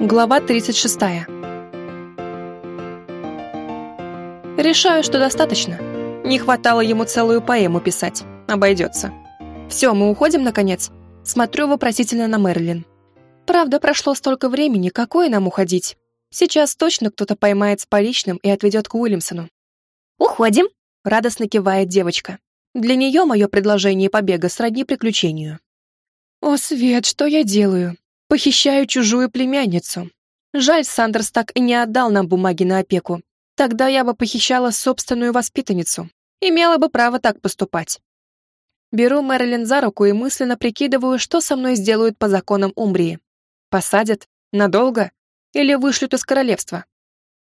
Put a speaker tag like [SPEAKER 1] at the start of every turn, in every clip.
[SPEAKER 1] Глава 36. Решаю, что достаточно. Не хватало ему целую поэму писать. Обойдется. Все, мы уходим, наконец. Смотрю вопросительно на Мерлин. Правда, прошло столько времени, какое нам уходить? Сейчас точно кто-то поймает с поличным и отведет к Уильямсону.
[SPEAKER 2] «Уходим», —
[SPEAKER 1] радостно кивает девочка. Для нее мое предложение побега сродни приключению. О, Свет, что я делаю? Похищаю чужую племянницу. Жаль, Сандерс так и не отдал нам бумаги на опеку. Тогда я бы похищала собственную воспитанницу. Имела бы право так поступать. Беру Мэрилин за руку и мысленно прикидываю, что со мной сделают по законам Умбрии. Посадят? Надолго? Или вышлют из королевства?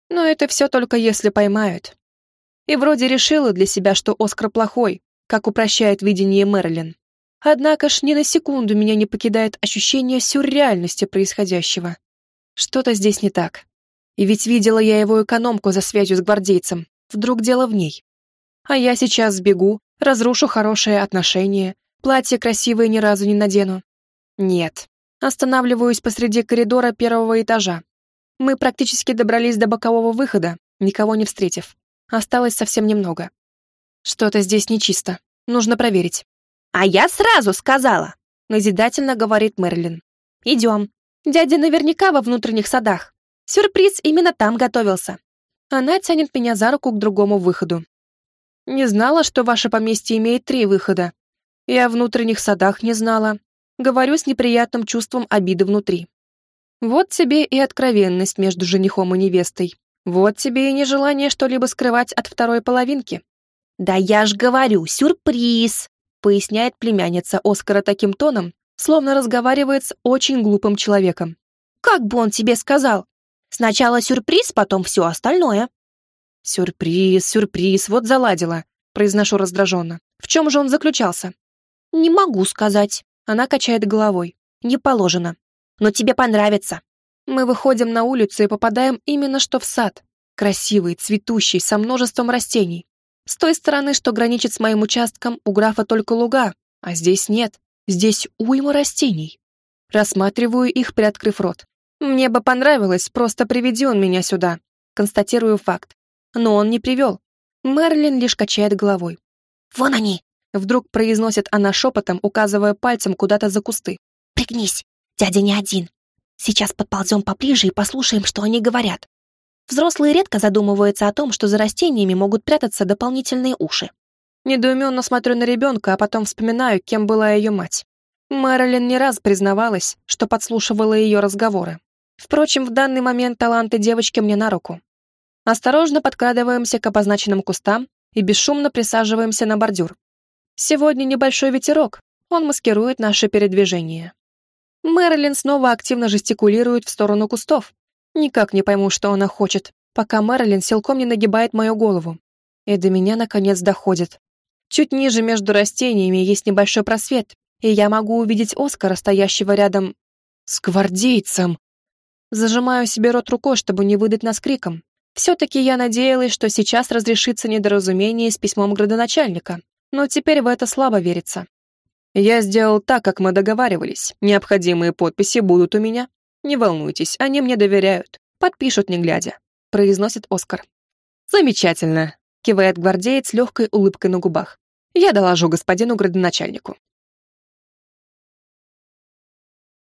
[SPEAKER 1] Но это все только если поймают. И вроде решила для себя, что Оскар плохой, как упрощает видение Мэрилин. Однако ж ни на секунду меня не покидает ощущение сюрреальности происходящего. Что-то здесь не так. И ведь видела я его экономку за связью с гвардейцем. Вдруг дело в ней. А я сейчас сбегу, разрушу хорошие отношения, платье красивое ни разу не надену. Нет. Останавливаюсь посреди коридора первого этажа. Мы практически добрались до бокового выхода, никого не встретив. Осталось совсем немного. Что-то здесь нечисто. Нужно проверить.
[SPEAKER 2] «А я сразу сказала!» — назидательно говорит Мерлин. «Идем. Дядя наверняка во внутренних садах. Сюрприз именно там готовился».
[SPEAKER 1] Она тянет меня за руку к другому выходу. «Не знала, что ваше поместье имеет три выхода. И о внутренних садах не знала. Говорю с неприятным чувством обиды внутри. Вот тебе и откровенность между женихом и невестой. Вот тебе и нежелание что-либо скрывать от второй половинки».
[SPEAKER 2] «Да я ж говорю, сюрприз!» Поясняет племянница Оскара таким тоном, словно разговаривает с очень глупым человеком. «Как бы он тебе сказал? Сначала сюрприз, потом все остальное».
[SPEAKER 1] «Сюрприз, сюрприз, вот заладила», — произношу раздраженно. «В чем же он заключался?»
[SPEAKER 2] «Не могу сказать». Она качает головой. «Не положено. Но тебе понравится».
[SPEAKER 1] Мы выходим на улицу и попадаем именно что в сад. Красивый, цветущий, со множеством растений. С той стороны, что граничит с моим участком, у графа только луга, а здесь нет. Здесь уйма растений. Рассматриваю их, приоткрыв рот. Мне бы понравилось, просто приведи он меня сюда. Констатирую факт. Но он не привел. Мерлин лишь качает головой.
[SPEAKER 2] «Вон они!»
[SPEAKER 1] Вдруг произносит она шепотом, указывая пальцем куда-то за кусты.
[SPEAKER 2] «Пригнись, дядя не один. Сейчас подползем поближе и послушаем, что они говорят. Взрослые редко задумываются о том, что за растениями могут прятаться дополнительные уши.
[SPEAKER 1] Недоуменно смотрю на ребенка, а потом вспоминаю, кем была ее мать. Мэрилин не раз признавалась, что подслушивала ее разговоры. Впрочем, в данный момент таланты девочки мне на руку. Осторожно подкрадываемся к обозначенным кустам и бесшумно присаживаемся на бордюр. Сегодня небольшой ветерок, он маскирует наше передвижение. Мэрилин снова активно жестикулирует в сторону кустов, Никак не пойму, что она хочет, пока Мэрилин силком не нагибает мою голову. И до меня, наконец, доходит. Чуть ниже между растениями есть небольшой просвет, и я могу увидеть Оскара, стоящего рядом с гвардейцем. Зажимаю себе рот рукой, чтобы не выдать нас криком. Все-таки я надеялась, что сейчас разрешится недоразумение с письмом градоначальника, но теперь в это слабо верится. Я сделал так, как мы договаривались. Необходимые подписи будут у меня. «Не волнуйтесь, они мне доверяют. Подпишут, не глядя», — произносит Оскар. «Замечательно», — кивает гвардеец легкой улыбкой на губах. «Я доложу господину градоначальнику.